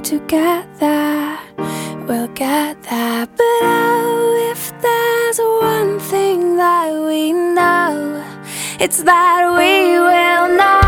together, we'll get there. But oh, if there's one thing that we know, it's that we will know.